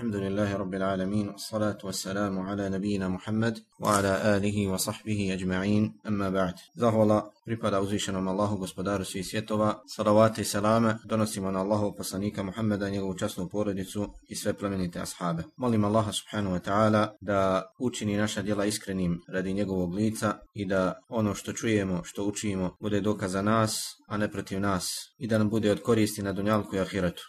الحمد لله رب العالمين والصلاة والسلام على نبينا محمد وعلى آله وصحبه أجمعين أما بعد زهولا pripada uzvišenom Allahu gospodaru svih svjetova, salavate i salame donosimo na Allahu poslanika Muhammeda, njegovu časnu porodicu i sve plemenite ashabe. Molim Allaha subhanahu wa ta'ala da učini naša djela iskrenim radi njegovog lica i da ono što čujemo, što učimo, bude dokaz za nas, a ne protiv nas i da nam bude od koristi na dunjalku i ahiretu.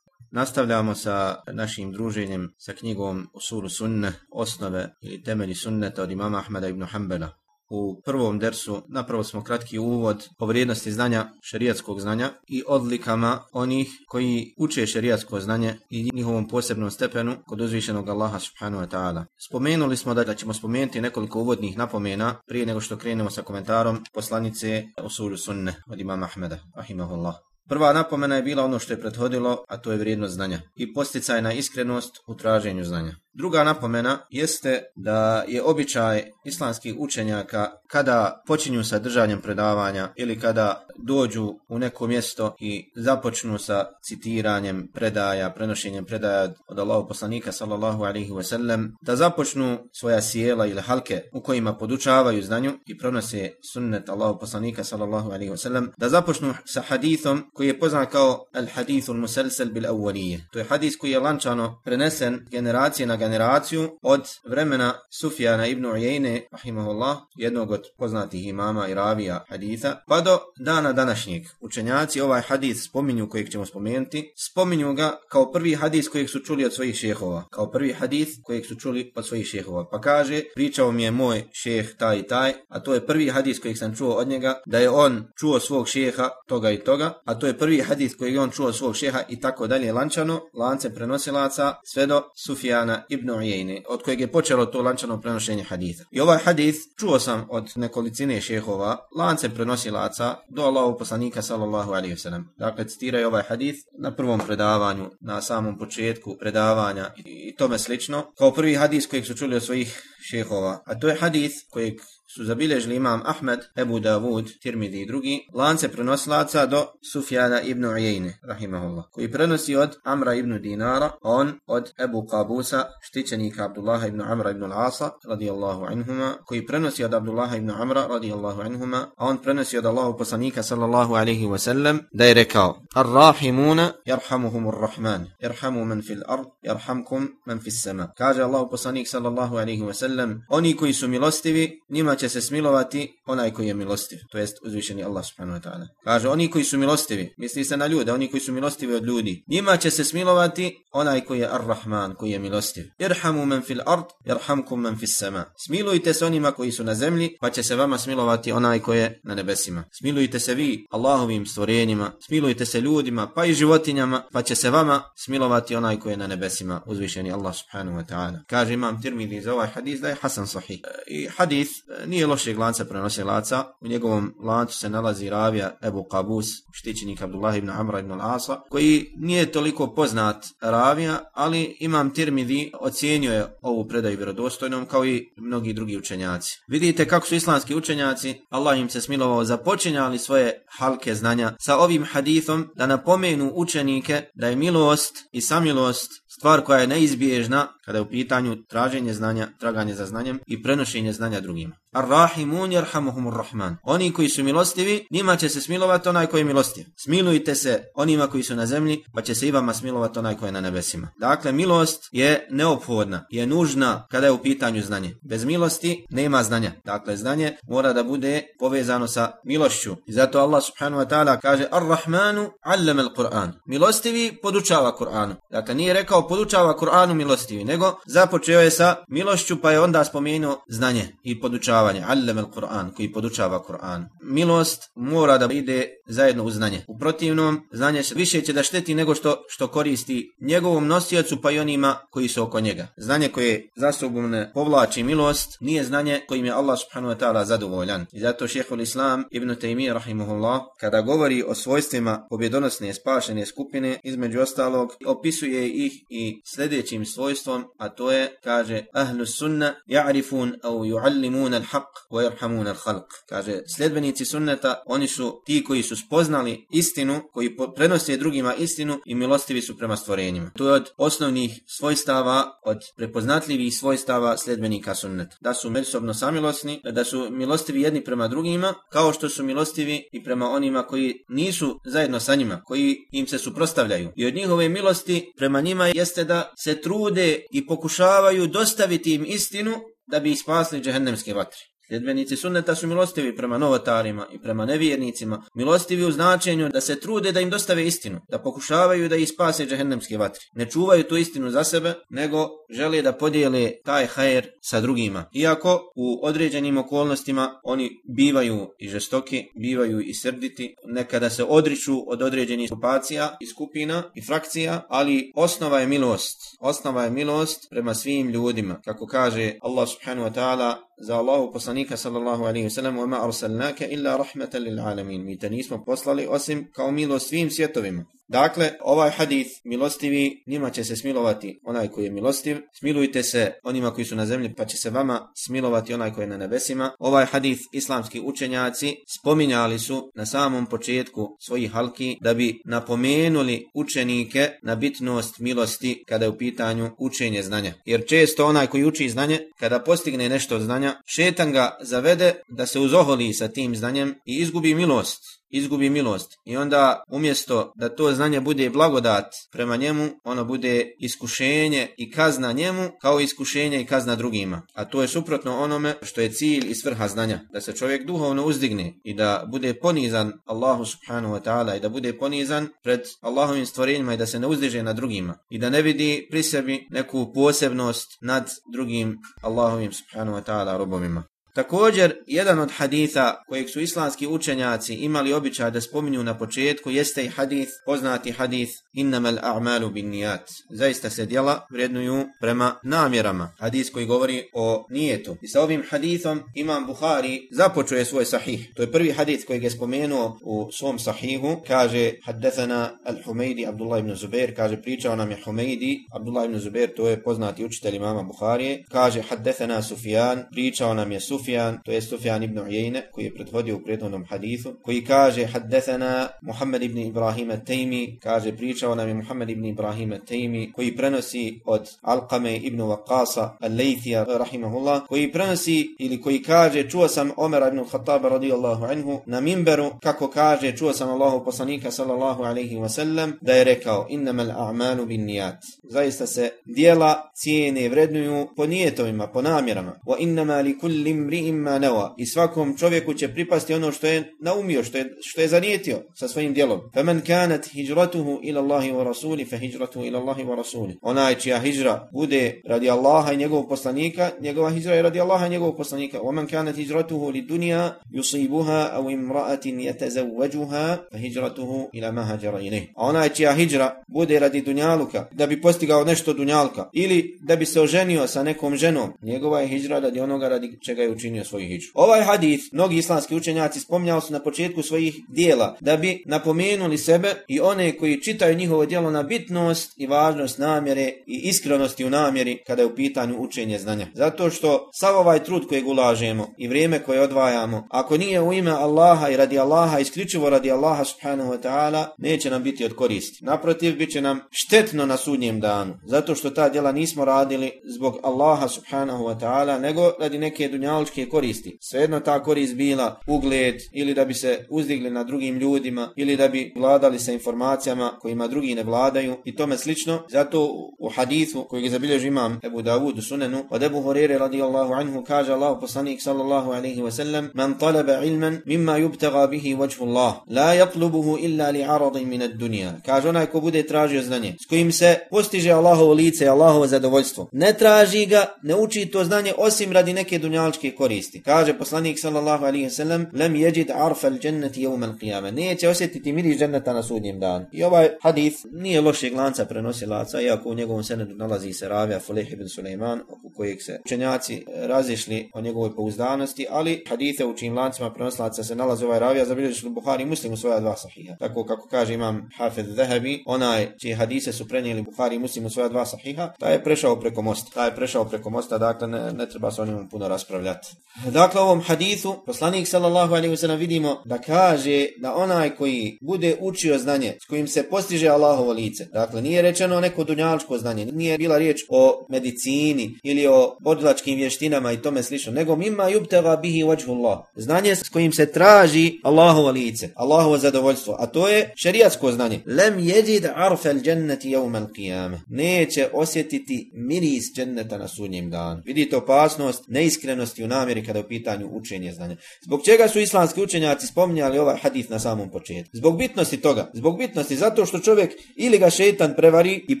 Nastavljamo sa našim druženjem sa knjigom Usulu Sunne, osnove ili temelji sunneta od imama Ahmeda ibn Hanbala. U prvom dersu napravo smo kratki uvod o vrijednosti znanja, šerijatskog znanja i odlikama onih koji uče šerijatsko znanje i njihovom posebnom stepenu kod uzvišenog Allaha subhanahu wa ta'ala. Spomenuli smo da, da ćemo spomenuti nekoliko uvodnih napomena prije nego što krenemo sa komentarom poslanice Usulu Sunne od imama Ahmeda, rahimahullah. Prva napomena je bila ono što je prethodilo, a to je vrijednost znanja i posticajna iskrenost u traženju znanja. Druga napomena jeste da je običaj islamskih učenjaka kada počinju sa držanjem predavanja ili kada dođu u neko mjesto i započnu sa citiranjem predaja, prenošenjem predaja od Allahu poslanika sallallahu alaihi ve sellem, da započnu svoja sjela ili halke u kojima podučavaju znanju i pronose sunnet Allahu poslanika sallallahu alaihi ve sellem, da započnu sa hadithom koji je poznat kao al hadithul muselsel bil awwalije. To je hadis koji je lančano prenesen generacije na generaciju od vremena Sufjana ibn Ujejne, rahimahullah, jednog od poznatih imama i ravija haditha, pa do dana današnjeg. Učenjaci ovaj hadis spominju kojeg ćemo spomenuti, spominju ga kao prvi hadis kojeg su čuli od svojih šehova, kao prvi hadis kojeg su čuli od svojih šehova. Pa kaže, pričao mi je moj šeh taj i taj, a to je prvi hadis kojeg sam čuo od njega, da je on čuo svog šeha toga i toga, a to je prvi hadis kojeg je on čuo svog šeha i tako dalje lančano, lance prenosilaca, sve do Sufijana ibn Ujejne, od kojeg je počelo to lančano prenošenje haditha. I ovaj hadis čuo sam od nekolicine šehova, lance prenosilaca, do Allahu poslanika sallallahu alaihi wa sallam. Dakle, citiraju ovaj hadith na prvom predavanju, na samom početku predavanja i tome slično. Kao prvi hadis kojeg su čuli od svojih šehova. A to je hadith kojeg su zabilježili imam Ahmed, Ebu Davud, Tirmidi i drugi, lance prenosilaca do Sufjana ibn Ujejne, rahimahullah, koji prenosi od Amra ibn Dinara, on od Ebu Qabusa, štićenika Abdullaha ibn Amra ibn Al-Asa, radijallahu anhuma, koji prenosi od Abdullaha ibn Amra, radijallahu anhuma, a on prenosi od Allahu poslanika, sallallahu alaihi wasallam, da je rekao, Ar-Rahimuna, jarhamuhum ar-Rahman, jarhamu man fil ard, jarhamkum man fil sama. Kaže Allahu poslanik, sallallahu alaihi wasallam, oni koji su milostivi, njima će se smilovati onaj koji je milostiv, to jest uzvišeni Allah subhanahu wa ta'ala. Kaže, oni koji su milostivi, misli se na ljude, oni koji su milostivi od ljudi, njima će se smilovati onaj koji je Ar-Rahman, koji je milostiv. Irhamu men fil ard, irhamkum men fil sama. Smilujte se onima koji su na zemlji, pa će se vama smilovati onaj koji je na nebesima. Smilujte se vi Allahovim stvorenjima, smilujte se ljudima, pa i životinjama, pa će se vama smilovati onaj koji je na nebesima, uzvišeni Allah subhanahu wa ta'ala. Kaže imam Tirmidhi za ovaj hadis da je Hasan sahih. I hadis nije lošeg lanca prenosilaca. U njegovom lancu se nalazi ravija Ebu Qabus, štićenik Abdullah ibn Amra ibn al-Asa, koji nije toliko poznat ravija, ali imam Tirmidhi ocijenio je ovu predaju vjerodostojnom kao i mnogi drugi učenjaci. Vidite kako su islamski učenjaci, Allah im se smilovao, započinjali svoje halke znanja sa ovim hadithom da napomenu učenike da je milost i samilost stvar koja je neizbježna kada je u pitanju traženje znanja, traganje za znanjem i prenošenje znanja drugima. Ar-Rahimun yarhamuhumur Rahman. Oni koji su milostivi, njima će se smilovati onaj koji je milostiv. Smilujte se onima koji su na zemlji, pa će se i vama smilovati onaj koji je na nebesima. Dakle, milost je neophodna, je nužna kada je u pitanju znanje. Bez milosti nema znanja. Dakle, znanje mora da bude povezano sa milošću. I zato Allah subhanahu wa ta'ala kaže Ar-Rahmanu allama al-Qur'an. Milostivi podučava Kur'anu. Dakle, nije rekao podučava Kur'anu milostivi, nego započeo je sa milošću, pa je onda spomenuo znanje i podučava podučavanje, allem al-Quran, koji podučava Kur'an. Milost mora da ide zajedno uz znanje. U protivnom, znanje više će da šteti nego što što koristi njegovom nosiocu pa i onima koji su oko njega. Znanje koje za sobom ne povlači milost, nije znanje kojim je Allah subhanahu wa ta'ala zadovoljan. I zato šehhul Islam ibn Taymi rahimahullah, kada govori o svojstvima pobjedonosne spašene skupine, između ostalog, opisuje ih i sljedećim svojstvom, a to je, kaže, ahlu sunna ja'rifun au ju'allimun al-haq wa yarhamun al-khalq. Kaže, sledbenici sunneta, oni su ti koji su spoznali istinu, koji prenose drugima istinu i milostivi su prema stvorenjima. To je od osnovnih svojstava, od prepoznatljivih svojstava sledbenika sunneta. Da su međusobno samilosni, da su milostivi jedni prema drugima, kao što su milostivi i prema onima koji nisu zajedno sa njima, koji im se suprostavljaju. I od njihove milosti prema njima jeste da se trude i pokušavaju dostaviti im istinu da bi spasili džehennemske vatre. Sljedbenici sunneta su milostivi prema novotarima i prema nevjernicima, milostivi u značenju da se trude da im dostave istinu, da pokušavaju da ih spase džehendemske vatri. Ne čuvaju tu istinu za sebe, nego žele da podijele taj hajer sa drugima. Iako u određenim okolnostima oni bivaju i žestoki, bivaju i srditi, nekada se odriču od određenih grupacija i skupina i frakcija, ali osnova je milost. Osnova je milost prema svim ljudima. Kako kaže Allah subhanahu wa ta'ala, za Allahu poslanika sallallahu alaihi wa sallam وَمَا أَرْسَلْنَاكَ إِلَّا رَحْمَةً لِلْعَالَمِينَ Mi te nismo poslali osim kao milost svim svjetovima. Dakle, ovaj hadith milostivi, njima će se smilovati onaj koji je milostiv. Smilujte se onima koji su na zemlji, pa će se vama smilovati onaj koji je na nebesima. Ovaj hadith islamski učenjaci spominjali su na samom početku svojih halki da bi napomenuli učenike na bitnost milosti kada je u pitanju učenje znanja. Jer često onaj koji uči znanje, kada postigne nešto od znanja, šetan ga zavede da se uzoholi sa tim znanjem i izgubi milost izgubi milost. I onda umjesto da to znanje bude blagodat prema njemu, ono bude iskušenje i kazna njemu kao iskušenje i kazna drugima. A to je suprotno onome što je cilj i svrha znanja. Da se čovjek duhovno uzdigne i da bude ponizan Allahu subhanahu wa ta'ala i da bude ponizan pred Allahovim stvorenjima i da se ne uzdiže na drugima. I da ne vidi pri sebi neku posebnost nad drugim Allahovim subhanahu wa ta'ala robovima. Također, jedan od haditha kojeg su islamski učenjaci imali običaj da spominju na početku jeste i hadith, poznati hadith Innamal a'malu bin nijat. Zaista se djela vrednuju prema namjerama. Hadith koji govori o nijetu. I sa ovim hadithom Imam Buhari započuje svoj sahih. To je prvi hadith kojeg je spomenuo u svom sahihu. Kaže, haddathana al-Humaydi Abdullah ibn Zubair. Kaže, pričao nam je Humaydi Abdullah ibn Zubair. To je poznati učitelj imama Buharije. Kaže, haddathana Sufjan. Pričao nam je Sufjan. Sufjan, to je Sufjan ibn Ujejne, koji je pretvodio u prethodnom hadithu, koji kaže, haddethana Muhammed ibn Ibrahim at-Taymi, kaže, pričao nam je Muhammed ibn Ibrahim at-Taymi, koji prenosi od Alqame ibn Waqasa, Al-Lejthija, rahimahullah, koji prenosi, ili koji kaže, čuo sam Omer ibn Khattab radijallahu anhu, na mimberu, kako kaže, čuo sam Allahu poslanika, sallallahu alaihi wasallam, da je rekao, innama al-a'malu bin nijat. Zaista se dijela cijene vrednuju po nijetovima, po namjerama. Wa innama li kullim mri'in ma nawa. I svakom čovjeku će pripasti ono što je naumio, što je, što je zanijetio sa svojim djelom. Faman kanat hijratuhu ila Allahi wa rasuli, fa hijratuhu ila Allahi wa rasuli. Onaj čija hijra bude radi Allaha i njegovog poslanika, njegova hijra je radi Allaha i njegovog poslanika. Wa man kanat hijratuhu li dunja yusibuha aw imra'atin yatazawwajuha, fa hijratuhu ila ma hajara ilayh. Onaj čija hijra bude radi dunjaluka, da bi postigao nešto dunjalka, ili da bi se oženio sa nekom ženom, njegova je hijra radi onoga radi čega je učinio svoju hijđu. Ovaj hadith, mnogi islamski učenjaci spomnjali su na početku svojih dijela, da bi napomenuli sebe i one koji čitaju njihovo djelo na bitnost i važnost namjere i iskrenosti u namjeri kada je u pitanju učenje znanja. Zato što sav ovaj trud kojeg ulažemo i vrijeme koje odvajamo, ako nije u ime Allaha i radi Allaha, isključivo radi Allaha subhanahu wa ta'ala, neće nam biti od koristi. Naprotiv, bit će nam štetno na sudnjem danu. Zato što ta djela nismo radili zbog Allaha subhanahu wa ta'ala, nego radi neke dunjal dunjalučke koristi. Svejedno ta korist bila ugled ili da bi se uzdigli na drugim ljudima ili da bi vladali sa informacijama kojima drugi ne vladaju i tome slično. Zato u hadithu kojeg je zabilježi imam Ebu Dawud u sunenu od Ebu Horeire radijallahu anhu kaže Allah poslanik sallallahu alaihi wa sallam man talaba ilman mimma yubtaga bihi vajhu Allah la yatlubuhu illa li aradin min ad dunja. Kaže onaj ko bude tražio znanje s kojim se postiže Allahovo lice i Allahovo zadovoljstvo. Ne traži ga, ne uči to znanje osim radi neke dunjaličke koristi. Kaže poslanik sallallahu alaihi wa sallam, lem yajid arfa al-đenneti jevum al-qiyama. Neće osjetiti miris dženneta na sudnjem danu. I ovaj hadis nije lošeg lanca prenosilaca, iako u njegovom senedu nalazi se ravija Fulih ibn Suleiman, oko kojeg se učenjaci eh, razišli o njegovoj pouzdanosti, ali hadise u čim lancima prenosilaca se nalazi ovaj ravija, su Buhari i Muslim u svoja dva sahiha. Tako kako kaže imam Hafez Zahabi, onaj čije hadise su prenijeli Buhari i Muslim u svoja dva sahiha, taj je prešao preko mosta. Taj je prešao preko mosta, dakle ne, ne treba se o njemu puno raspravljati. Dakle, ovom hadithu, poslanik sallallahu alaihi wa vidimo da kaže da onaj koji bude učio znanje s kojim se postiže Allahovo lice, dakle nije rečeno neko dunjalčko znanje, nije bila riječ o medicini ili o bodilačkim vještinama i tome slično, nego mima yubtava bihi wajhullah. Znanje s kojim se traži Allahovo lice, Allahovo zadovoljstvo, a to je šerijatsko znanje. Lem jejid arfa al-jannati yawm al-qiyamah. Neće osjetiti miris dženneta na sudnjem danu. Vidite opasnost neiskrenosti u namjeri kada je u pitanju učenje znanja. Zbog čega su islamski učenjaci spominjali ovaj hadis na samom početku? Zbog bitnosti toga. Zbog bitnosti zato što čovjek ili ga šetan prevari i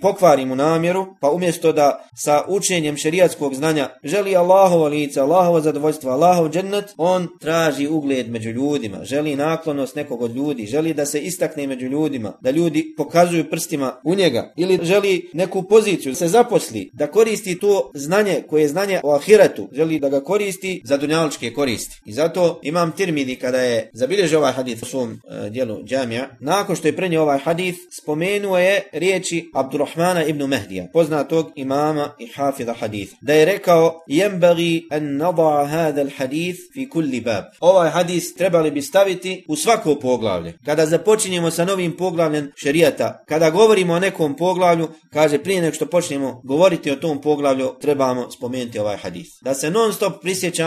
pokvari mu namjeru, pa umjesto da sa učenjem šerijatskog znanja želi Allahovo lice, Allahovo zadovoljstvo, Allahov džennet, on traži ugled među ljudima, želi naklonost nekog od ljudi, želi da se istakne među ljudima, da ljudi pokazuju prstima u njega, ili želi neku poziciju, se zaposli, da koristi to znanje koje je znanje o ahiretu, želi da ga koristi za dunjaličke koristi. I zato imam Tirmidi kada je zabilježio ovaj hadith u svom e, dijelu džamija, nakon što je prenio ovaj hadith, spomenuo je riječi Abdurrahmana ibn Mehdija, poznatog imama i hafida haditha, da je rekao, jembagi an nada'a hada al hadith fi kulli bab. Ovaj hadith trebali bi staviti u svako poglavlje. Kada započinjemo sa novim poglavljem šerijata, kada govorimo o nekom poglavlju, kaže prije nek što počnemo govoriti o tom poglavlju, trebamo spomenuti ovaj hadith. Da se non stop prisjećamo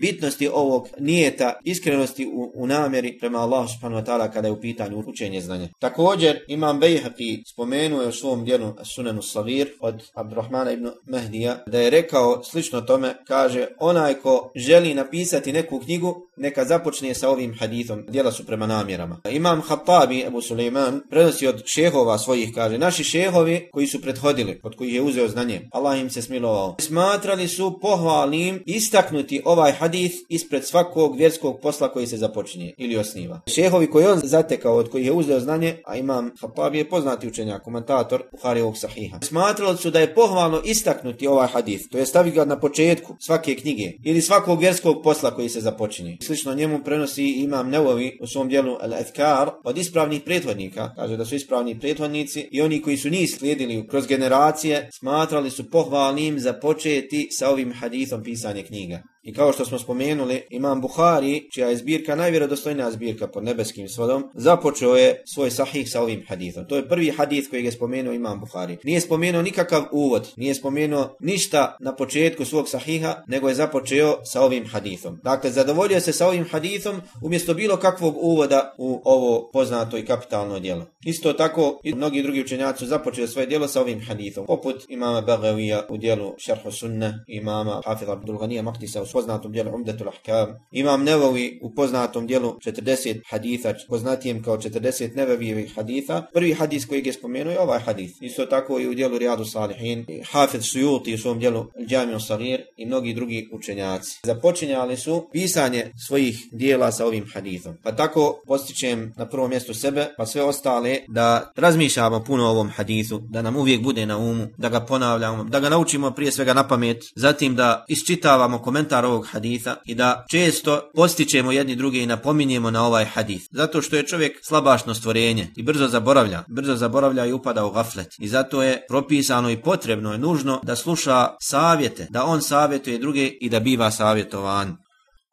bitnosti ovog nijeta, iskrenosti u, u namjeri prema Allahu subhanahu wa ta'ala kada je u pitanju učenje znanja. Također, imam Bejhaqi spomenuo je u svom dijelu Sunanu Savir od Abdurrahmana ibn Mehdija da je rekao slično tome, kaže onaj ko želi napisati neku knjigu, neka započne sa ovim hadithom, dijela su prema namjerama. Imam Hattabi, Ebu Suleiman, prenosi od šehova svojih, kaže, naši šehovi koji su prethodili, od kojih je uzeo znanje, Allah im se smilovao, smatrali su pohvalnim istaknuti ovaj hadis ispred svakog vjerskog posla koji se započinje ili osniva. Šehovi koji on zatekao, od kojih je uzeo znanje, a imam Hapab je poznati učenjak, komentator Buharijevog sahiha. Smatrali su da je pohvalno istaknuti ovaj hadis, to je staviti ga na početku svake knjige ili svakog vjerskog posla koji se započinje. Slično njemu prenosi imam Nevovi u svom dijelu Al-Ethkar od ispravnih prethodnika, kaže da su ispravni prethodnici i oni koji su njih slijedili kroz generacije, smatrali su pohvalnim započeti sa ovim hadisom pisanje knjiga. I kao što smo spomenuli, imam Buhari, čija je zbirka najvjerodostojna zbirka pod nebeskim svodom, započeo je svoj sahih sa ovim hadithom. To je prvi hadith koji je spomenuo imam Buhari. Nije spomenuo nikakav uvod, nije spomenuo ništa na početku svog sahiha, nego je započeo sa ovim hadithom. Dakle, zadovoljio se sa ovim hadithom umjesto bilo kakvog uvoda u ovo poznato i kapitalno djelo. Isto tako, i mnogi drugi učenjaci su započeli svoje djelo sa ovim hadithom. Poput imama Bagavija u djelu Šarhu Sunne, imama Hafidha Abdul Ghanija Maktisa u poznatom dijelu Umdetul Ahkam. Imam Nevovi u poznatom dijelu 40 haditha, poznatijem kao 40 Nevevijevih haditha. Prvi hadis koji je spomenuo je ovaj hadis. Isto tako i u dijelu Riyadu Salihin, Hafid Sujuti u svom dijelu Džamil Salir i mnogi drugi učenjaci. Započinjali su pisanje svojih dijela sa ovim hadithom. Pa tako postičem na prvo mjesto sebe, pa sve ostale da razmišljamo puno o ovom hadithu, da nam uvijek bude na umu, da ga ponavljamo, da ga naučimo prije svega na pamet, zatim da isčitavamo komentar ovog haditha i da često postičemo jedni druge i napominjemo na ovaj hadith. Zato što je čovjek slabašno stvorenje i brzo zaboravlja, brzo zaboravlja i upada u gaflet. I zato je propisano i potrebno je nužno da sluša savjete, da on savjetuje druge i da biva savjetovan.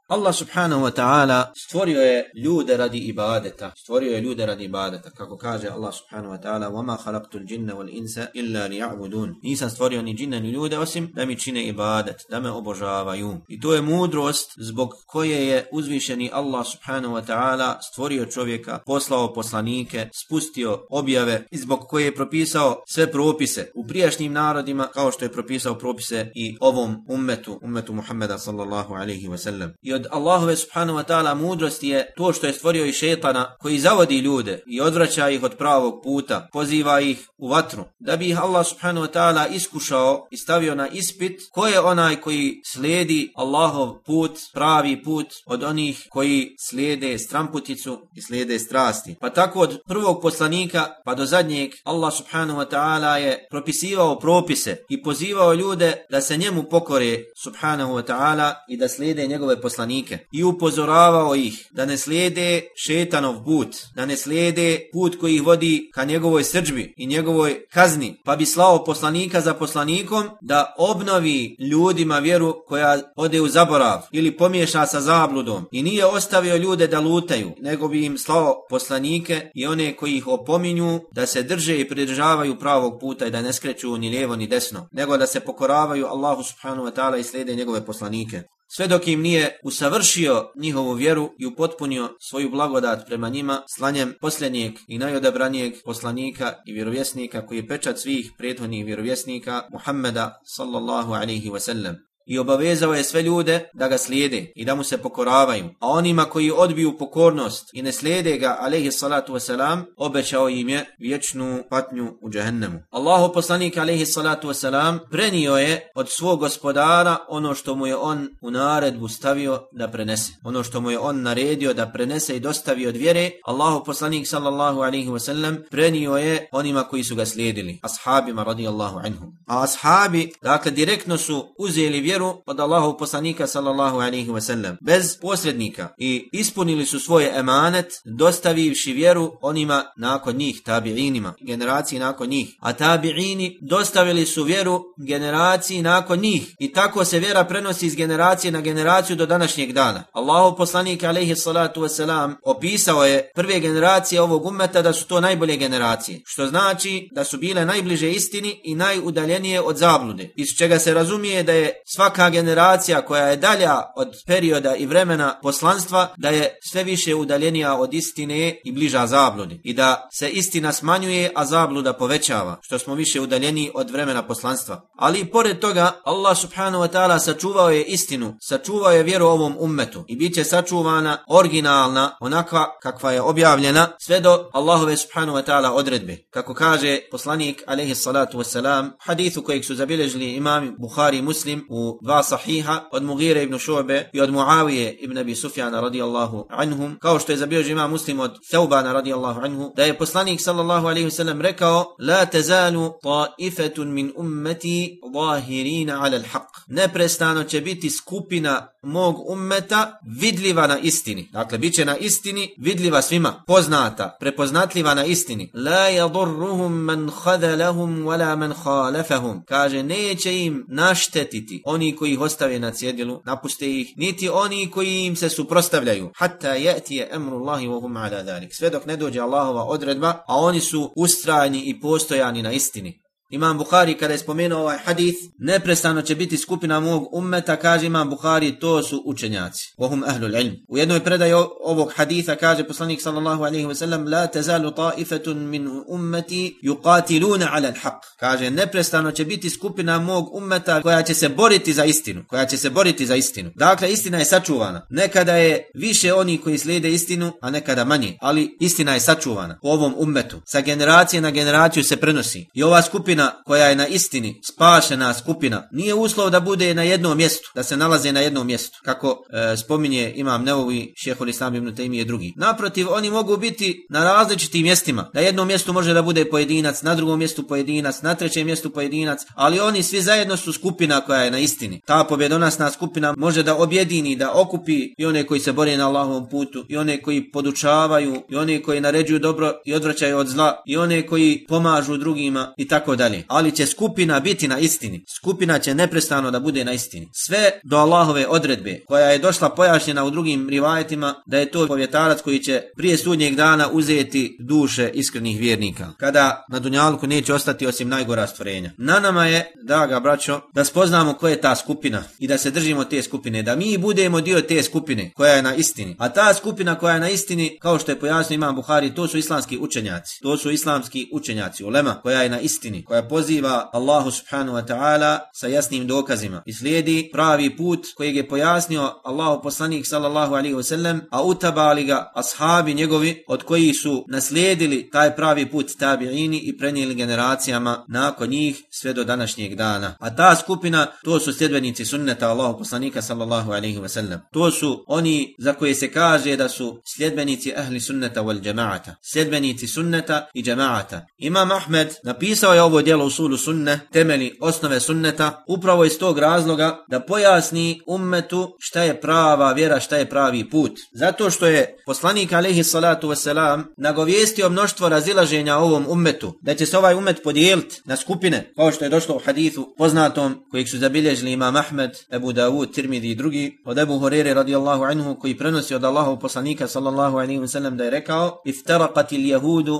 Allah subhanahu wa ta'ala stvorio je ljude radi ibadeta. Stvorio je ljude radi ibadeta. Kako kaže Allah subhanahu wa ta'ala وَمَا خَلَقْتُ الْجِنَّ وَالْإِنسَ إِلَّا لِيَعْبُدُونَ Nisam stvorio ni džinne ni ljude osim da mi čine ibadet, da me obožavaju. I to je mudrost zbog koje je uzvišeni Allah subhanahu wa ta'ala stvorio čovjeka, poslao poslanike, spustio objave i zbog koje je propisao sve propise u prijašnjim narodima kao što je propisao propise i ovom ummetu, ummetu Muhammeda sallallahu alaihi wa sallam. I i od Allahove subhanahu wa ta'ala mudrosti je to što je stvorio i šetana koji zavodi ljude i odvraća ih od pravog puta, poziva ih u vatru, da bi ih Allah subhanahu wa ta'ala iskušao i stavio na ispit ko je onaj koji slijedi Allahov put, pravi put od onih koji slijede stramputicu i slijede strasti. Pa tako od prvog poslanika pa do zadnjeg Allah subhanahu wa ta'ala je propisivao propise i pozivao ljude da se njemu pokore subhanahu wa ta'ala i da slijede njegove poslanike. I upozoravao ih da ne slijede šetanov put, da ne slijede put koji ih vodi ka njegovoj srđbi i njegovoj kazni. Pa bi slao poslanika za poslanikom da obnovi ljudima vjeru koja ode u zaborav ili pomiješa sa zabludom i nije ostavio ljude da lutaju, nego bi im slao poslanike i one koji ih opominju da se drže i pridržavaju pravog puta i da ne skreću ni lijevo ni desno, nego da se pokoravaju Allahu subhanahu wa ta'ala i slijede njegove poslanike. Sve dok im nije usavršio njihovu vjeru i upotpunio svoju blagodat prema njima slanjem posljednjeg i najodabranijeg poslanika i vjerovjesnika koji je pečat svih prethodnih vjerovjesnika Muhammeda sallallahu alaihi wasallam i obavezao je sve ljude da ga slijede i da mu se pokoravaju. A onima koji odbiju pokornost i ne slijede ga, alaihi salatu wasalam, obećao im je vječnu patnju u džahennemu. Allahu poslanik, alaihi salatu wasalam, prenio je od svog gospodara ono što mu je on u naredbu stavio da prenese. Ono što mu je on naredio da prenese i dostavi od vjere, Allahu poslanik, sallallahu alaihi wasalam, prenio je onima koji su ga slijedili, ashabima radijallahu anhum. A ashabi, dakle, direktno su uzeli vjeru vjeru od Allahov poslanika sallallahu alaihi ve sellem bez posrednika. I ispunili su svoje emanet dostavivši vjeru onima nakon njih, tabi'inima, generaciji nakon njih. A tabi'ini dostavili su vjeru generaciji nakon njih. I tako se vjera prenosi iz generacije na generaciju do današnjeg dana. Allahov poslanik alaihi salatu ve selam opisao je prve generacije ovog ummeta da su to najbolje generacije, što znači da su bile najbliže istini i najudaljenije od zablude, iz čega se razumije da je sva svaka generacija koja je dalja od perioda i vremena poslanstva, da je sve više udaljenija od istine i bliža zabludi. I da se istina smanjuje, a zabluda povećava, što smo više udaljeni od vremena poslanstva. Ali i pored toga, Allah subhanahu wa ta'ala sačuvao je istinu, sačuvao je vjeru ovom ummetu i bit će sačuvana originalna, onakva kakva je objavljena, sve do Allahove subhanahu wa ta'ala odredbe. Kako kaže poslanik, alaihi salatu wasalam, hadithu kojeg su zabilježili imami Buhari muslim u dva sahiha od Mugire ibn Šu'be i od Muavije ibn Abi Sufjana radijallahu anhum, kao što je zabio ima muslim od Thaubana radijallahu anhu, da je poslanik sallallahu alaihi wasallam rekao La tezalu taifetun min ummeti zahirina ala l'haq. Neprestano će biti skupina mog ummeta vidljiva na istini. Dakle, bit će na istini vidljiva svima, poznata, prepoznatljiva na istini. La yadurruhum man khadalahum wala man khalafahum. Kaže, neće im naštetiti oni koji ih ostave na cjedilu, napuste ih, niti oni koji im se suprostavljaju. Hatta yati amru Allahi wa hum ala dhalik. Sve dok ne dođe Allahova odredba, a oni su ustrajni i postojani na istini. Imam Bukhari kada je spomenuo ovaj hadith, neprestano će biti skupina mog ummeta, kaže Imam Bukhari, to su učenjaci. Wahum ahlul ilm. U jednoj predaji ovog haditha kaže poslanik sallallahu alaihi ve sellem, la tezalu taifetun min ummeti yuqatiluna ala l'haq. Kaže, neprestano će biti skupina mog ummeta koja će se boriti za istinu. Koja će se boriti za istinu. Dakle, istina je sačuvana. Nekada je više oni koji slijede istinu, a nekada manje. Ali istina je sačuvana u ovom ummetu. Sa generacije na generaciju se prenosi. I ova skupina skupina koja je na istini, spašena skupina, nije uslov da bude na jednom mjestu, da se nalaze na jednom mjestu, kako e, spominje imam Nevovi, šehol Islam ibn Taymi je drugi. Naprotiv, oni mogu biti na različitim mjestima. Na jednom mjestu može da bude pojedinac, na drugom mjestu pojedinac, na trećem mjestu pojedinac, ali oni svi zajedno su skupina koja je na istini. Ta pobjedonasna skupina može da objedini, da okupi i one koji se bore na Allahovom putu, i one koji podučavaju, i one koji naređuju dobro i odvraćaju od zla, i one koji pomažu drugima i tako dalje dalje. Ali će skupina biti na istini. Skupina će neprestano da bude na istini. Sve do Allahove odredbe, koja je došla pojašnjena u drugim rivajetima, da je to povjetarac koji će prije sudnjeg dana uzeti duše iskrenih vjernika. Kada na Dunjalku neće ostati osim najgora stvorenja. Na nama je, draga braćo, da spoznamo ko je ta skupina i da se držimo te skupine. Da mi budemo dio te skupine koja je na istini. A ta skupina koja je na istini, kao što je pojasnio imam Buhari, to su islamski učenjaci. To su islamski učenjaci, ulema koja je na istini, koja poziva Allahu subhanahu wa ta'ala sa jasnim dokazima i slijedi pravi put kojeg je pojasnio Allahu poslanik sallallahu alaihi wasallam, a utabali ga ashabi njegovi od koji su naslijedili taj pravi put tabi'ini i prenijeli generacijama nakon njih sve do današnjeg dana. A ta skupina, to su sljedbenici sunneta Allahu poslanika sallallahu alaihi wasallam. To su oni za koje se kaže da su sljedbenici ahli sunneta wal džemaata. Sljedbenici sunneta i džemaata. Imam Ahmed napisao je ovo djelo usulu sunne, temeli osnove sunneta, upravo iz tog razloga da pojasni ummetu šta je prava vjera, šta je pravi put. Zato što je poslanik alaihi salatu wasalam nagovijestio mnoštvo razilaženja ovom ummetu, da će se ovaj ummet podijeliti na skupine, kao što je došlo u hadithu poznatom kojeg su zabilježili imam Ahmed, Ebu Dawud, Tirmidi i drugi, od Ebu Hurere radijallahu anhu koji prenosi od Allahov poslanika sallallahu alaihi wasalam da je rekao iftarakat il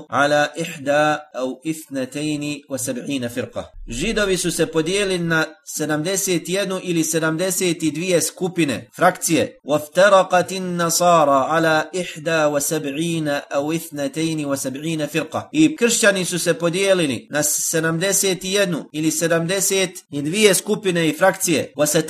ala ihda au ithnatejni wasalam sab'ina firqa. Židovi su se podijelili na 71 ili 72 skupine, frakcije. Waftarakat in nasara ala 71 aw 72 firqa. I kršćani su se podijelili na 71 ili 72 skupine i frakcije. Wa se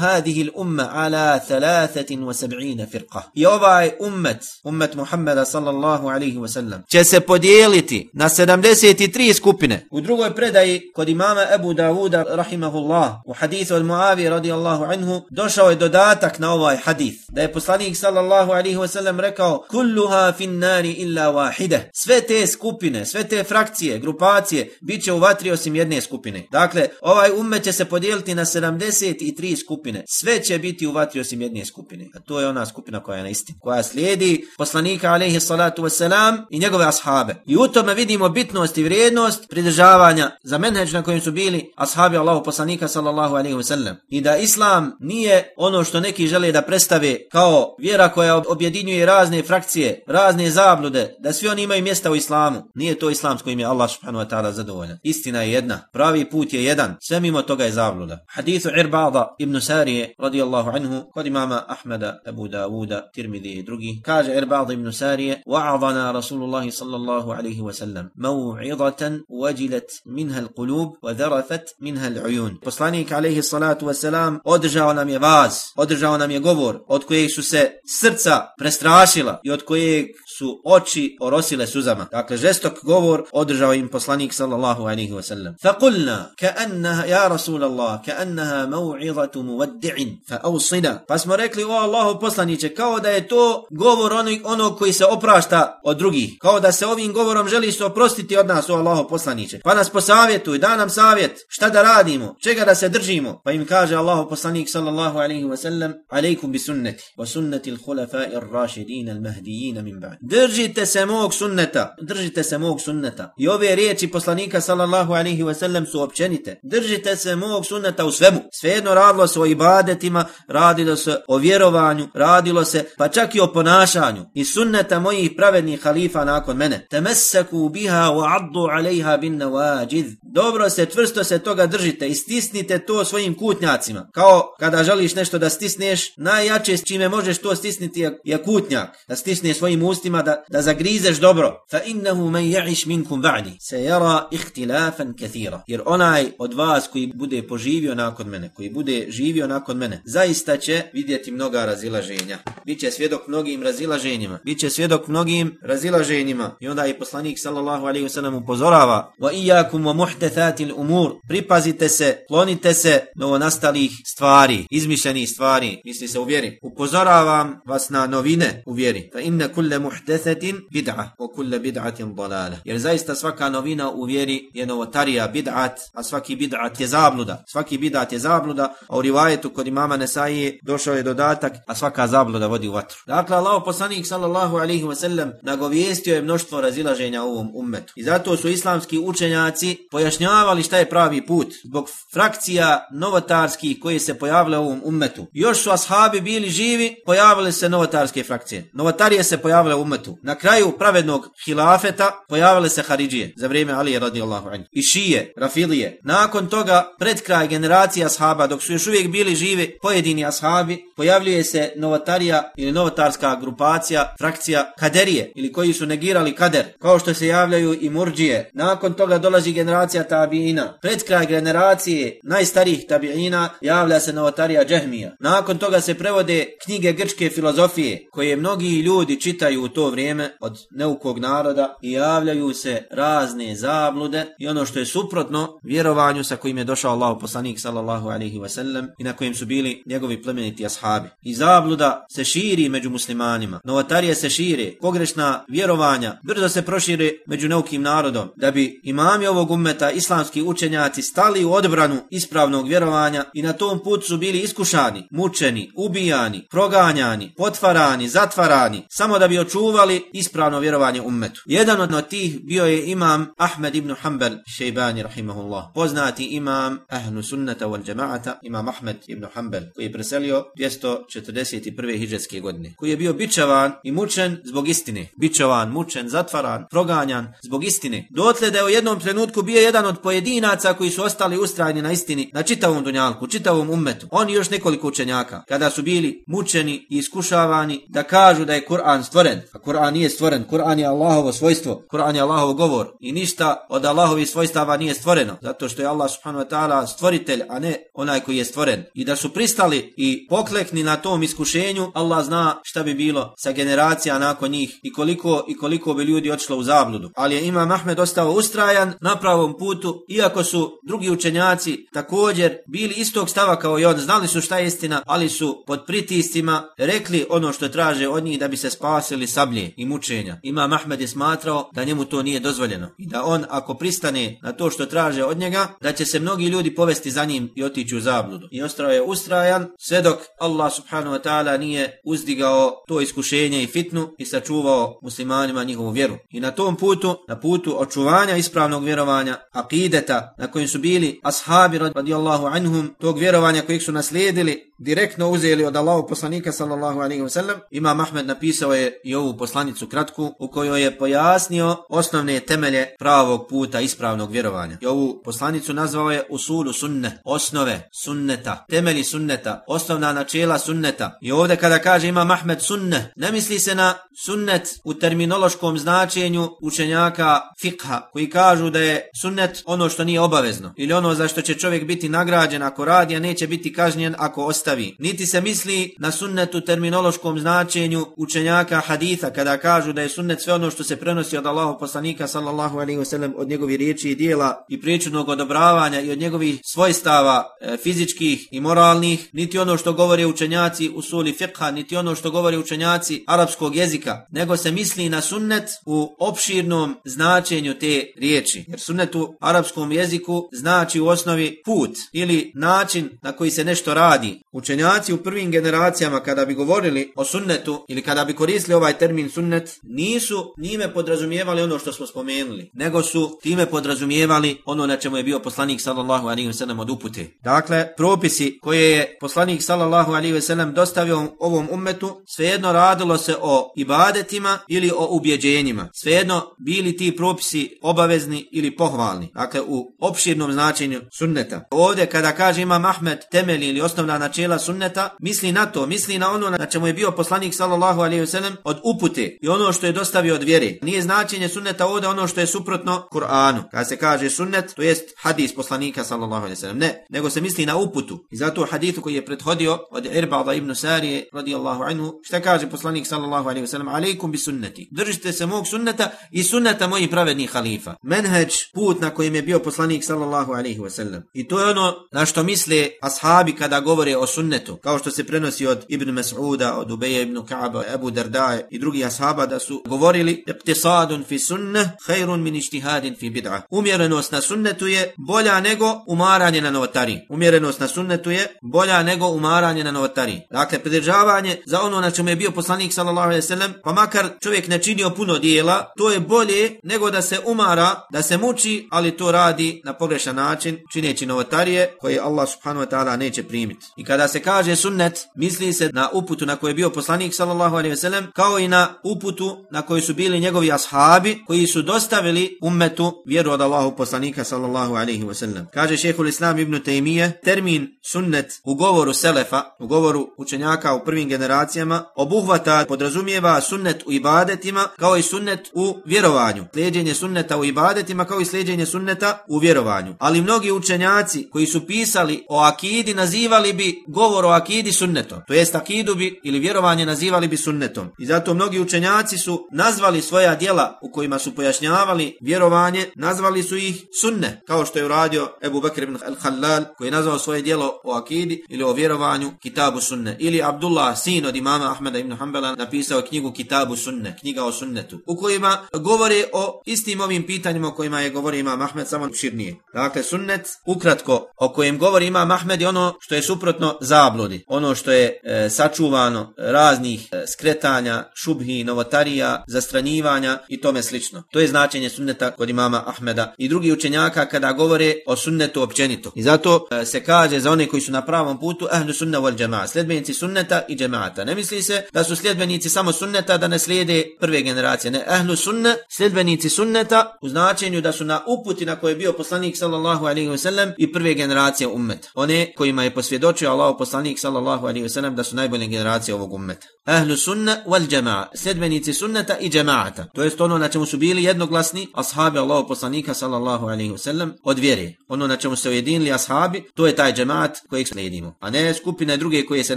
hadhihi al-umma ala 73 firqa. I ovaj ummet, ummet Muhammeda sallallahu alaihi wa sallam, će se podijeliti na 73 skupine. U drugoj predaji kod imama Ebu Davuda rahimahullah u hadisu od Muavi radijallahu anhu došao je dodatak na ovaj hadith. Da je poslanik sallallahu alaihi wa sallam rekao kulluha fin nari illa wahide. Sve te skupine, sve te frakcije, grupacije bit će u vatri osim jedne skupine. Dakle, ovaj ummet će se podijeliti na 73 skupine. Sve će biti u vatri osim jedne skupine. A to je ona skupina koja je na istinu. Koja slijedi poslanika alaihi salatu wasalam i njegove ashabe. I u tome vidimo bitnost i vrijednost pridržavanja za menheđ na kojim su bili ashabi Allahu poslanika sallallahu alaihi wasallam. I da islam nije ono što neki žele da predstave kao vjera koja objedinjuje razne frakcije, razne zablude, da svi oni imaju mjesta u islamu. Nije to islam s kojim je Allah subhanahu wa ta'ala zadovoljan. Istina je jedna. Pravi put je jedan. Sve mimo toga je zabluda. Hadithu Irbada ibn Sarije radijallahu anhu kod imama Ahmeda, Abu Dawuda, Tirmidhi i drugi. Kaže Irbada ibn Sarije wa'adana Rasulullahi sallallahu alaihi wa sallam maw'idatan wajilat minha al-qulub wa dharafat minha al-uyun. Poslanik alaihi salatu wa održao nam je vaz, održao nam je govor od kojeg su se srca prestrašila i od kojeg su oči orosile suzama. Dakle, žestok govor održao im poslanik sallallahu alaihi wa sallam. Faqulna, ka'annaha, ja Rasulallah, ka'annaha maw'idatu muwaddi'in, fa awsina. Pa smo rekli, o Allahu poslanice kao da je to govor onog, onog koji se oprašta od drugih. Kao da se ovim govorom želi se oprostiti od nas, o Allahu poslanice Pa nas posavjetuj, da nam savjet, šta da radimo, čega da se držimo. Pa im kaže Allahu poslanik sallallahu alaihi wa sallam, alaikum bi sunneti, wa sunneti il-hulafai ar-rašidina al-mahdijina min ba'd držite se mog sunneta, držite se mog sunneta. I ove riječi poslanika sallallahu alaihi wa sallam su općenite. Držite se mog sunneta u svemu. Svejedno radilo se o ibadetima, radilo se o vjerovanju, radilo se pa čak i o ponašanju. I sunneta mojih pravednih halifa nakon mene. Temesaku biha wa addu alaiha bin nawajid. Dobro se, tvrsto se toga držite i stisnite to svojim kutnjacima. Kao kada želiš nešto da stisneš, najjače s čime možeš to stisniti je, je kutnjak. Da stisneš svojim ustima da, da zagrizeš dobro. Fa innahu man ya'ish minkum ba'di sayara ikhtilafan kathira. Jer onaj od vas koji bude poživio nakon mene, koji bude živio nakon mene, zaista će vidjeti mnoga razilaženja. Biće svjedok mnogim razilaženjima. Biće svjedok mnogim razilaženjima. I onda je poslanik sallallahu alejhi ve sellem upozorava: "Wa iyyakum wa muhdathatil umur." Pripazite se, klonite se novonastalih stvari, izmišljenih stvari, misli se u vjeri. Upozoravam vas na novine u vjeri. Fa inna kulle muhtethetin bid'a, o kulle bid'atin dalale. Jer zaista svaka novina u vjeri je novotarija bid'at, a svaki bid'at je zabluda. Svaki bid'at je zabluda, a u rivajetu kod imama Nesaije došao je dodatak, a svaka zabluda vodi u vatru. Dakle, Allah poslanik sallallahu alaihi wasallam nagovijestio je mnoštvo razilaženja u ovom ummetu. I zato su islamski učenjaci pojašnjavali šta je pravi put. Zbog frakcija novotarskih koje se pojavile u ovom ummetu. Još su ashabi bili živi, pojavile se novotarske frakcije. Novotarije se pojavile u ummetu. Na kraju pravednog hilafeta pojavile se Haridžije za vrijeme Alije radijallahu anhu. I Šije, Rafilije. Nakon toga, pred kraj generacija ashaba, dok su još uvijek bili živi pojedini ashabi, pojavljuje se novotarija ili novotarska grupacija, frakcija kaderije ili koji su negirali kader, kao što se javljaju i murđije. Nakon toga dolazi generacija tabiina. Pred kraj generacije najstarijih tabiina javlja se novotarija džehmija. Nakon toga se prevode knjige grčke filozofije koje mnogi ljudi čitaju u to vrijeme od neukog naroda i javljaju se razne zablude i ono što je suprotno vjerovanju sa kojim je došao Allah poslanik sallallahu alaihi wasallam i na kojim su bili njegovi plemeniti ashabi. I zabluda se širi među muslimanima. Novotarije se šire, pogrešna vjerovanja brzo se prošire među neukim narodom da bi imami ovog ummeta, islamski učenjaci, stali u odbranu ispravnog vjerovanja i na tom putu su bili iskušani, mučeni, ubijani, proganjani, potvarani, zatvarani, samo da bi očuvali ispravno vjerovanje ummetu. Jedan od tih bio je imam Ahmed ibn Hanbal Šejbani rahimahullah. Poznati imam Ahnu sunnata wal džemaata, imam Ahmed ibn Hanbal, koji je preselio 241. hijđetske godine, koji je bio bičavan i mučen zbog istine. bičevan, mučen, zatvaran, proganjan zbog istine. Dotle da je u jednom trenutku bio jedan od pojedinaca koji su ostali ustrajni na istini na čitavom dunjalku, čitavom ummetu. Oni još nekoliko učenjaka, kada su bili mučeni i iskušavani da kažu da je Kur'an stvoren. A Kur'an nije stvoren, Kur'an je Allahovo svojstvo, Kur'an je Allahov govor i ništa od Allahovi svojstava nije stvoreno, zato što je Allah subhanahu wa ta'ala stvoritelj, a ne onaj koji je stvoren. I da su pristali i poklekni na tom iskušenju, Allah zna šta bi bilo sa generacija nakon njih i koliko i koliko bi ljudi otišlo u zabludu. Ali je Imam Ahmed ostao ustrajan na pravom putu, iako su drugi učenjaci također bili istog stava kao i on, znali su šta je istina, ali su pod pritiscima rekli ono što traže od njih da bi se spasili sablje i mučenja. Imam Ahmed je smatrao da njemu to nije dozvoljeno i da on ako pristane na to što traže od njega, da će se mnogi ljudi povesti za njim i otići u zabludu. I ostao je ustrajan sve dok Allah subhanahu wa ta'ala nije uzdigao to iskušenje i fitnu i sačuvao muslimanima njihovu vjeru. I na tom putu, na putu očuvanja ispravnog vjerovanja, akideta na kojim su bili ashabi radijallahu anhum, tog vjerovanja kojeg su naslijedili, direktno uzeli od Allahu poslanika sallallahu alaihi wa sallam, Imam Ahmed napisao je i ovu poslanicu kratku u kojoj je pojasnio osnovne temelje pravog puta ispravnog vjerovanja. I ovu poslanicu nazvao je usulu sunne, osnove sunneta, temeli sunneta, osnovna načela sunneta. I ovdje kada kaže Imam Ahmed sunne, ne misli se na sunnet u terminološkom značenju učenjaka fikha, koji kažu da je sunnet ono što nije obavezno, ili ono za što će čovjek biti nagrađen ako radi, a neće biti kažnjen ako ostavi. Niti se misli na sunnet u terminološkom značenju učenjaka haditha, kada kažu da je sunnet sve ono što se prenosi od Allahu poslanika sallallahu alaihi wasallam od njegovih riječi i dijela i priječnog odobravanja i od njegovih svojstava e, fizičkih i moralnih, niti ono što govore učenjaci u fiqha, niti ono što govore učenjaci arapskog jezika, nego se misli na sunnet u opširnom značenju te riječi. Jer sunnet u arapskom jeziku znači u osnovi put ili način na koji se nešto radi. Učenjaci u prvim generacijama kada bi govorili o sunnetu ili kada bi koristili ovaj termin sunnet, nisu njime podrazumijevali ono što smo spomenuli, nego su time podrazumijevali ono na čemu je bio poslanik sallallahu alaihi ve sellem od upute. Dakle, propisi koje je poslanik sallallahu alaihi ve sellem dostavio ovom ummetu, svejedno radilo se o ibadetima ili o ubjeđenjima. Svejedno bili ti propisi obavezni ili pohvalni. Dakle, u opširnom značenju sunneta. Ovdje kada kaže imam Ahmed temeli ili osnovna načela sunneta, misli na to, misli na ono na čemu je bio poslanik sallallahu alaihi wa sallam od upute i ono što je dostavio od vjere. Nije značenje sunneta ovdje ono što je suprotno Kur'anu. Kada se kaže sunnet, to jest hadis poslanika sallallahu alaihi wa sallam. Ne, nego se misli na uputu. I zato u hadithu koji je prethodio od Irbada ibn Sarije radijallahu anhu, šta kaže poslanik sallallahu alaihi wa sallam, alaikum bi sunneti. Držite se mog sunneta i sunneta mojih pravednih halifa. Menheđ, put na kojem je bio poslanik sallallahu alaihi wasallam. I to je ono na što misle ashabi kada govore o sunnetu. Kao što se prenosi od Ibn Mas'uda, od Ubeja ibn Ka'ba, Ebu Dardaje i drugih ashaba da su govorili iqtisadun fi sunnah khairun min ijtihadin fi bid'ah. Umjerenost na sunnetu je bolja nego umaranje na novotari. Umjerenost na sunnetu je bolja nego umaranje na novotari. Dakle, pridržavanje za ono na čemu je bio poslanik sallallahu alejhi ve sellem, pa makar čovjek ne činio puno dijela, to je bolje nego da se umara, da se muči, ali to radi na pogrešan način, čineći novotarije koje Allah subhanahu wa ta'ala neće primiti. I kada se kaže sunnet, misli se na uputu na kojoj je bio poslanik sallallahu alaihi ve sellem, kao i na uputu na kojoj su bili njegovi ashabi koji su dostavili ummetu vjeru od Allahu poslanika sallallahu alaihi ve sellem. Kaže šejhul Islam ibn Taymije, termin sunnet u govoru selefa, u u govoru učenjaka u prvim generacijama, obuhvata, podrazumijeva sunnet u ibadetima kao i sunnet u vjerovanju. Slijedjenje sunneta u ibadetima kao i sljeđenje sunneta u vjerovanju. Ali mnogi učenjaci koji su pisali o akidi nazivali bi govor o akidi sunnetom. To jest akidu bi ili vjerovanje nazivali bi sunnetom. I zato mnogi učenjaci su nazvali svoja dijela u kojima su pojašnjavali vjerovanje, nazvali su ih sunne, kao što je uradio Ebu Bakr ibn al-Hallal koji je nazvao svoje dijelo o akidi ili o vjerovanju Kitabu sunne. Ili Abdullah, sin od imama Ahmeda ibn Hanbala, napisao knjigu Kitabu sunne, knjiga o sunnetu, u kojima govore o istim ovim pitanjima koje kojima je govori imam Ahmed, samo širnije. Dakle, sunnet, ukratko, o kojem govori imam Ahmed je ono što je suprotno zabludi, ono što je e, sačuvano raznih e, skretanja, šubhi, novotarija, zastranjivanja i tome slično. To je značenje sunneta kod imama Ahmeda i drugi učenjaka kada govore o sunnetu općenito. I zato e, se kaže za one koji su na pravom putu ahlu sunna wal džema, sljedbenici sunneta i džemata. Ne misli se da su sljedbenici samo sunneta da ne slijede prve generacije. Ne, ahlu sunna, sljedbenici sunneta u značenju da su na uputi na koje je bio poslanik sallallahu alaihi ve sellem i prve generacije ummeta. One kojima je posvjedočio Allah poslanik sallallahu alaihi ve sellem da su najbolje generacije ovog ummeta. Ahlu sunna wal jamaa, sedmenici sunneta i jamaata. To jest ono na čemu su bili jednoglasni ashabi Allah poslanika sallallahu alaihi ve sellem od vjere. Ono na čemu se ujedinili ashabi, to je taj džemat kojeg slijedimo. A ne skupine druge koje se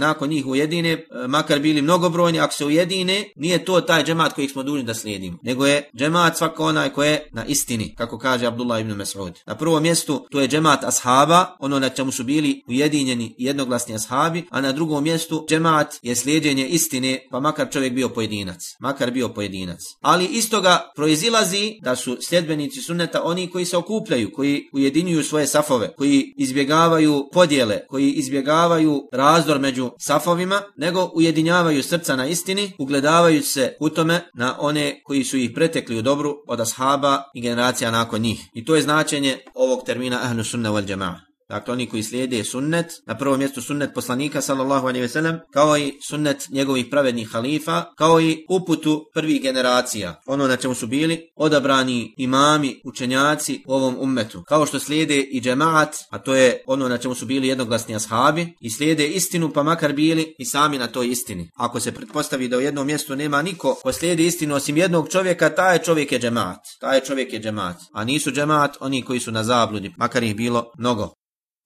nakon njih ujedine, e, makar bili mnogobrojni, ako se ujedine, nije to taj jamaat kojeg smo dužni da slijedimo. Nego je džema'at svako onaj koje je na istini, kako kaže Abdullah ibn Mas'ud. Na prvom mjestu to je džemat ashaba, ono na čemu su bili ujedinjeni jednoglasni ashabi, a na drugom mjestu džemat je slijedjenje istine, pa makar čovjek bio pojedinac. Makar bio pojedinac. Ali istoga proizilazi da su sljedbenici sunneta oni koji se okupljaju, koji ujedinjuju svoje safove, koji izbjegavaju podjele, koji izbjegavaju razdor među safovima, nego ujedinjavaju srca na istini, ugledavaju se u tome na one koji su ih pretekli u dobru od ashaba i generacija nakon njih. I to je značenje ovog termina ahlu sunna wal jama'a. Dakle, oni koji slijede sunnet, na prvom mjestu sunnet poslanika, sallallahu alaihi ve sellem, kao i sunnet njegovih pravednih halifa, kao i uputu prvih generacija. Ono na čemu su bili odabrani imami, učenjaci u ovom ummetu. Kao što slijede i džemaat, a to je ono na čemu su bili jednoglasni ashabi, i slijede istinu pa makar bili i sami na toj istini. Ako se pretpostavi da u jednom mjestu nema niko ko slijedi istinu osim jednog čovjeka, taj čovjek je džemaat. Taj čovjek je džemaat. A nisu džemaat oni koji su na zabludi, makar ih bilo mnogo.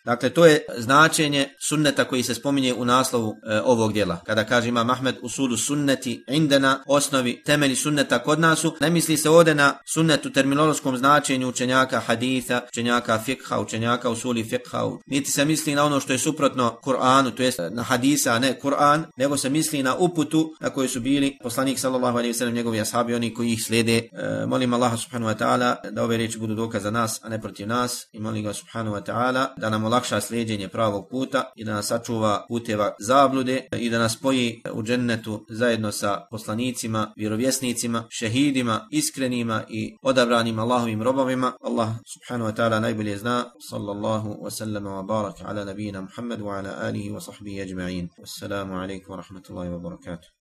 Dakle, to je značenje sunneta koji se spominje u naslovu e, ovog dijela. Kada kaže Imam Ahmed u sudu sunneti indena, osnovi temeli sunneta kod nasu, ne misli se ovdje na sunnetu terminološkom značenju učenjaka haditha, učenjaka fikha, učenjaka usuli fikha, niti se misli na ono što je suprotno Kur'anu, to jest na hadisa, a ne Kur'an, nego se misli na uputu na kojoj su bili poslanik sallallahu alaihi sallam njegovi ashabi, oni koji ih slijede. E, molim Allah subhanahu wa ta'ala da ove riječi budu dokaz za nas, a ne protiv nas i molim ga subhanahu wa ta'ala da nam olakša slijedjenje pravog puta i da nas sačuva puteva zablude i da nas spoji u džennetu zajedno sa poslanicima, vjerovjesnicima, šehidima, iskrenima i odabranima Allahovim robovima. Allah subhanahu wa ta'ala najbolje zna. Sallallahu wa sallam wa barak ala nabijina Muhammedu wa ala alihi wa sahbihi ajma'in. Wassalamu alaikum wa rahmatullahi wa barakatuh.